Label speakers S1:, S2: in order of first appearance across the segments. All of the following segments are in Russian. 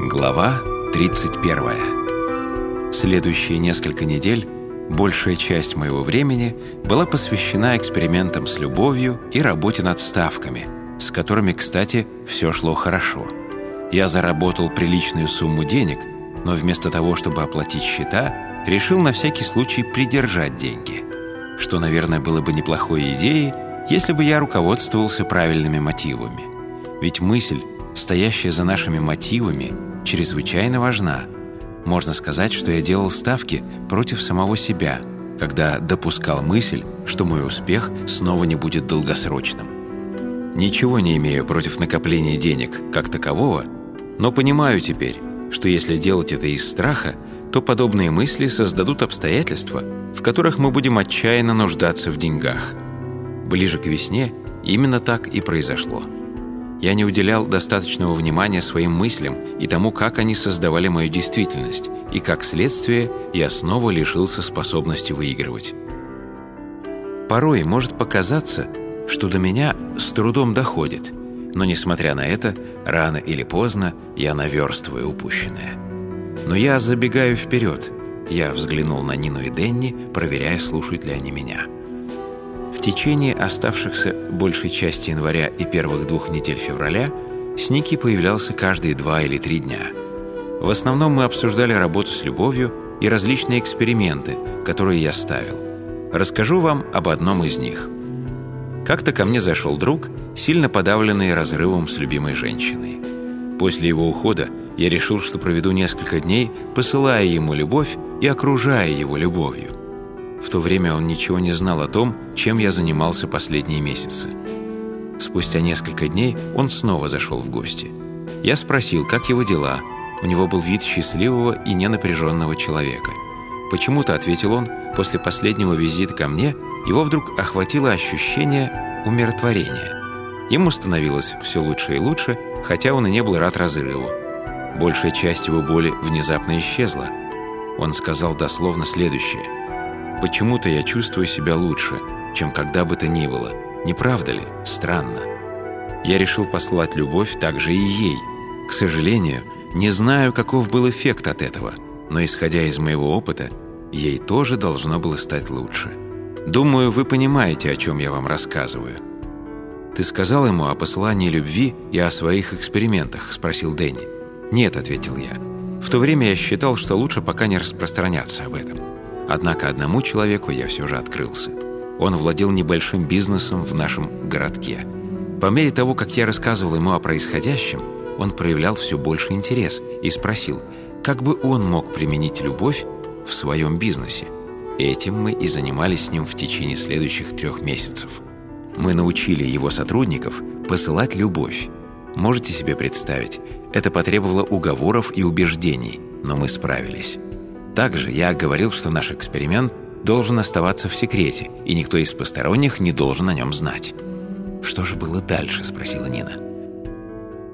S1: Глава 31. Следующие несколько недель большая часть моего времени была посвящена экспериментам с любовью и работе над ставками, с которыми, кстати, все шло хорошо. Я заработал приличную сумму денег, но вместо того, чтобы оплатить счета, решил на всякий случай придержать деньги, что, наверное, было бы неплохой идеей, если бы я руководствовался правильными мотивами. Ведь мысль, стоящая за нашими мотивами, чрезвычайно важна. Можно сказать, что я делал ставки против самого себя, когда допускал мысль, что мой успех снова не будет долгосрочным. Ничего не имею против накопления денег как такового, но понимаю теперь, что если делать это из страха, то подобные мысли создадут обстоятельства, в которых мы будем отчаянно нуждаться в деньгах. Ближе к весне именно так и произошло. Я не уделял достаточного внимания своим мыслям и тому, как они создавали мою действительность, и как следствие я снова лишился способности выигрывать. Порой может показаться, что до меня с трудом доходит, но, несмотря на это, рано или поздно я наверстываю упущенное. Но я забегаю вперед. Я взглянул на Нину и Денни, проверяя, слушают ли они меня. В течение оставшихся большей части января и первых двух недель февраля с Ники появлялся каждые два или три дня. В основном мы обсуждали работу с любовью и различные эксперименты, которые я ставил. Расскажу вам об одном из них. Как-то ко мне зашел друг, сильно подавленный разрывом с любимой женщиной. После его ухода я решил, что проведу несколько дней, посылая ему любовь и окружая его любовью. В то время он ничего не знал о том, чем я занимался последние месяцы. Спустя несколько дней он снова зашел в гости. Я спросил, как его дела. У него был вид счастливого и ненапряженного человека. Почему-то, ответил он, после последнего визита ко мне, его вдруг охватило ощущение умиротворения. Ему становилось все лучше и лучше, хотя он и не был рад разрыву. Большая часть его боли внезапно исчезла. Он сказал дословно следующее – Почему-то я чувствую себя лучше, чем когда бы то ни было. Не правда ли? Странно. Я решил послать любовь также и ей. К сожалению, не знаю, каков был эффект от этого, но исходя из моего опыта, ей тоже должно было стать лучше. Думаю, вы понимаете, о чем я вам рассказываю. «Ты сказал ему о послании любви и о своих экспериментах?» – спросил Дэнни. «Нет», – ответил я. «В то время я считал, что лучше пока не распространяться об этом». Однако одному человеку я все же открылся. Он владел небольшим бизнесом в нашем городке. По мере того, как я рассказывал ему о происходящем, он проявлял все больше интерес и спросил, как бы он мог применить любовь в своем бизнесе. Этим мы и занимались с ним в течение следующих трех месяцев. Мы научили его сотрудников посылать любовь. Можете себе представить, это потребовало уговоров и убеждений, но мы справились. Также я говорил, что наш эксперимент должен оставаться в секрете, и никто из посторонних не должен о нем знать. «Что же было дальше?» – спросила Нина.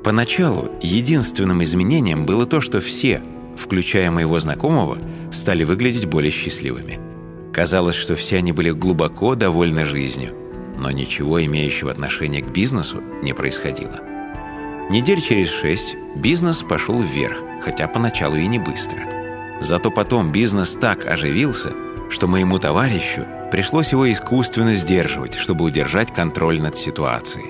S1: Поначалу единственным изменением было то, что все, включая моего знакомого, стали выглядеть более счастливыми. Казалось, что все они были глубоко довольны жизнью, но ничего имеющего отношения к бизнесу не происходило. Недель через шесть бизнес пошел вверх, хотя поначалу и не быстро – Зато потом бизнес так оживился, что моему товарищу пришлось его искусственно сдерживать, чтобы удержать контроль над ситуацией.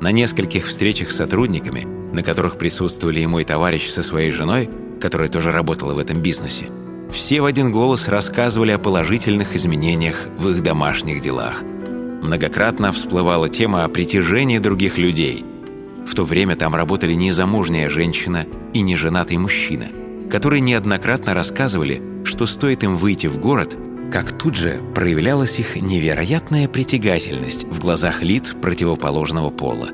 S1: На нескольких встречах с сотрудниками, на которых присутствовали и мой товарищ со своей женой, которая тоже работала в этом бизнесе, все в один голос рассказывали о положительных изменениях в их домашних делах. Многократно всплывала тема о притяжении других людей. В то время там работали незамужняя женщина и неженатый мужчина – которые неоднократно рассказывали, что стоит им выйти в город, как тут же проявлялась их невероятная притягательность в глазах лиц противоположного пола.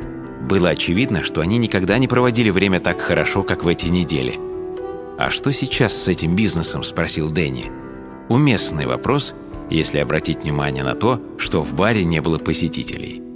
S1: Было очевидно, что они никогда не проводили время так хорошо, как в эти недели. «А что сейчас с этим бизнесом?» – спросил Дэнни. Уместный вопрос, если обратить внимание на то, что в баре не было посетителей –